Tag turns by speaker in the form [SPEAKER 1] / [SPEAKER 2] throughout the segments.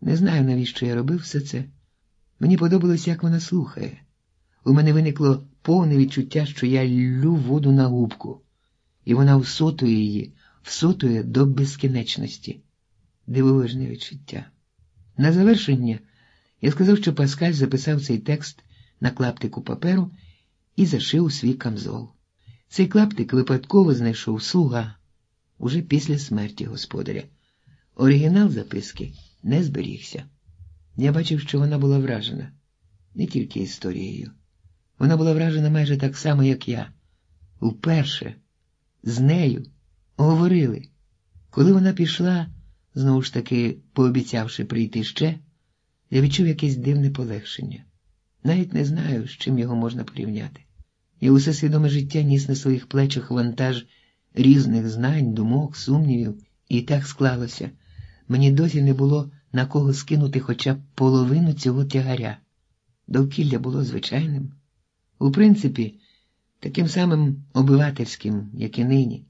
[SPEAKER 1] Не знаю, навіщо я робив все це. Мені подобалось, як вона слухає. У мене виникло повне відчуття, що я лю воду на губку, і вона всотує її, всотує до безкінечності. Дивовижне відчуття. На завершення я сказав, що Паскаль записав цей текст на клаптику паперу і зашив свій камзол. Цей клаптик випадково знайшов слуга уже після смерті господаря. Оригінал записки не зберігся. Я бачив, що вона була вражена не тільки історією. Вона була вражена майже так само, як я. Вперше з нею говорили. Коли вона пішла, знову ж таки пообіцявши прийти ще, я відчув якесь дивне полегшення. Навіть не знаю, з чим його можна порівняти. Я усе свідоме життя ніс на своїх плечах вантаж різних знань, думок, сумнівів, і так склалося. Мені досі не було на кого скинути хоча б половину цього тягаря. Довкілля було звичайним, у принципі, таким самим обивательським, як і нині.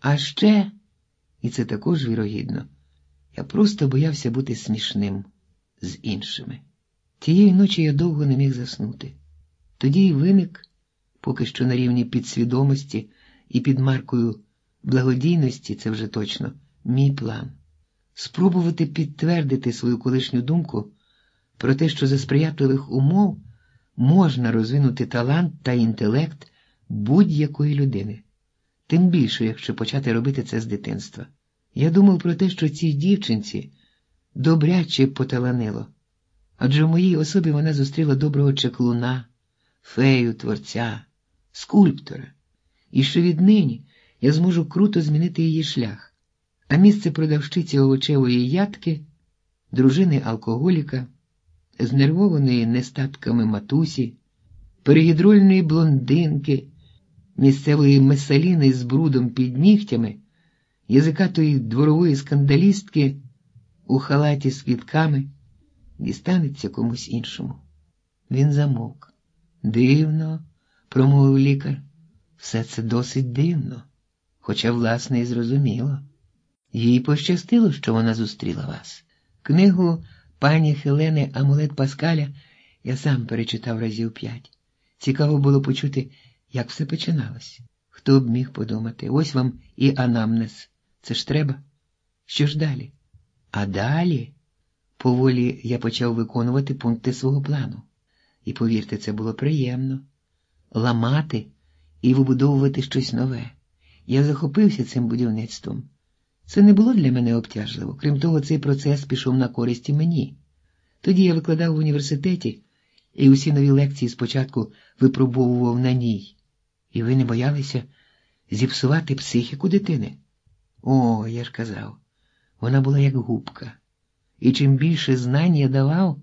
[SPEAKER 1] А ще, і це також вірогідно, я просто боявся бути смішним з іншими. Тієї ночі я довго не міг заснути. Тоді й виник, поки що на рівні підсвідомості і під маркою благодійності, це вже точно, мій план спробувати підтвердити свою колишню думку про те, що за сприятливих умов можна розвинути талант та інтелект будь-якої людини, тим більше, якщо почати робити це з дитинства. Я думав про те, що цій дівчинці добряче поталанило, адже в моїй особі вона зустріла доброго чеклуна, фею, творця, скульптора, і що віднині я зможу круто змінити її шлях а місце продавщиці овочевої ядки, дружини алкоголіка, знервованої нестатками матусі, перегідрольної блондинки, місцевої месаліни з брудом під нігтями, язикатої дворової скандалістки у халаті з квітками дістанеться комусь іншому. Він замовк. Дивно, промовив лікар, все це досить дивно, хоча, власне, і зрозуміло. Їй пощастило, що вона зустріла вас. Книгу пані Хелени Амулет Паскаля я сам перечитав разів п'ять. Цікаво було почути, як все починалось. Хто б міг подумати? Ось вам і анамнез. Це ж треба. Що ж далі? А далі поволі я почав виконувати пункти свого плану. І повірте, це було приємно ламати і вибудовувати щось нове. Я захопився цим будівництвом. Це не було для мене обтяжливо. Крім того, цей процес пішов на користь і мені. Тоді я викладав в університеті і усі нові лекції спочатку випробовував на ній. І ви не боялися зіпсувати психіку дитини? О, я ж казав, вона була як губка. І чим більше знань я давав,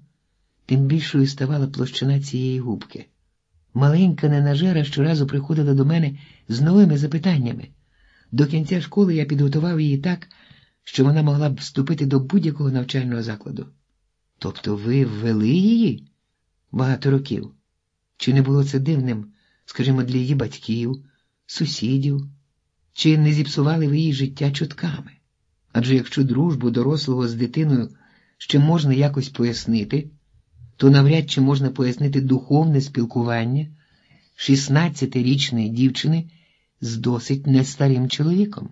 [SPEAKER 1] тим більшою ставала площина цієї губки. Маленька ненажера щоразу приходила до мене з новими запитаннями. До кінця школи я підготував її так, що вона могла б вступити до будь-якого навчального закладу. Тобто ви ввели її багато років? Чи не було це дивним, скажімо, для її батьків, сусідів, чи не зіпсували ви її життя чутками? Адже якщо дружбу дорослого з дитиною ще можна якось пояснити, то навряд чи можна пояснити духовне спілкування 16-річної дівчини з досить нестарим чоловіком.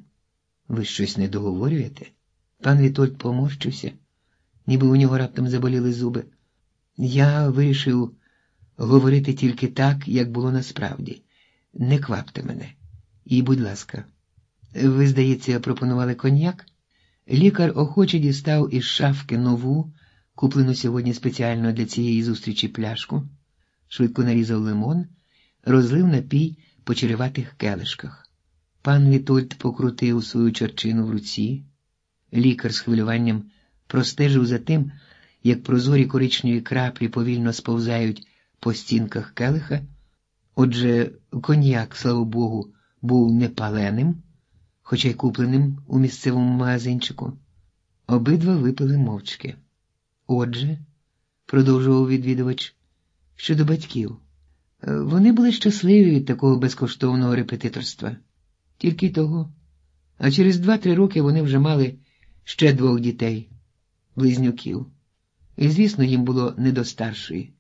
[SPEAKER 1] Ви щось не договорюєте? Пан Вітольд поморщився, ніби у нього раптом заболіли зуби. Я вирішив говорити тільки так, як було насправді. Не квапте мене. І, будь ласка, ви, здається, пропонували коньяк? Лікар охоче дістав із шафки нову, куплену сьогодні спеціально для цієї зустрічі пляшку, швидко нарізав лимон, розлив напій по череватих келишках. Пан Вітольд покрутив свою черчину в руці. Лікар з хвилюванням простежив за тим, як прозорі коричневі краплі повільно сповзають по стінках келиха. Отже, коньяк, слава Богу, був не паленим, хоча й купленим у місцевому магазинчику. Обидва випили мовчки. Отже, продовжував відвідувач, щодо батьків. Е, вони були щасливі від такого безкоштовного репетиторства, тільки того. А через два-три роки вони вже мали ще двох дітей, близнюків. І, звісно, їм було не до старшої.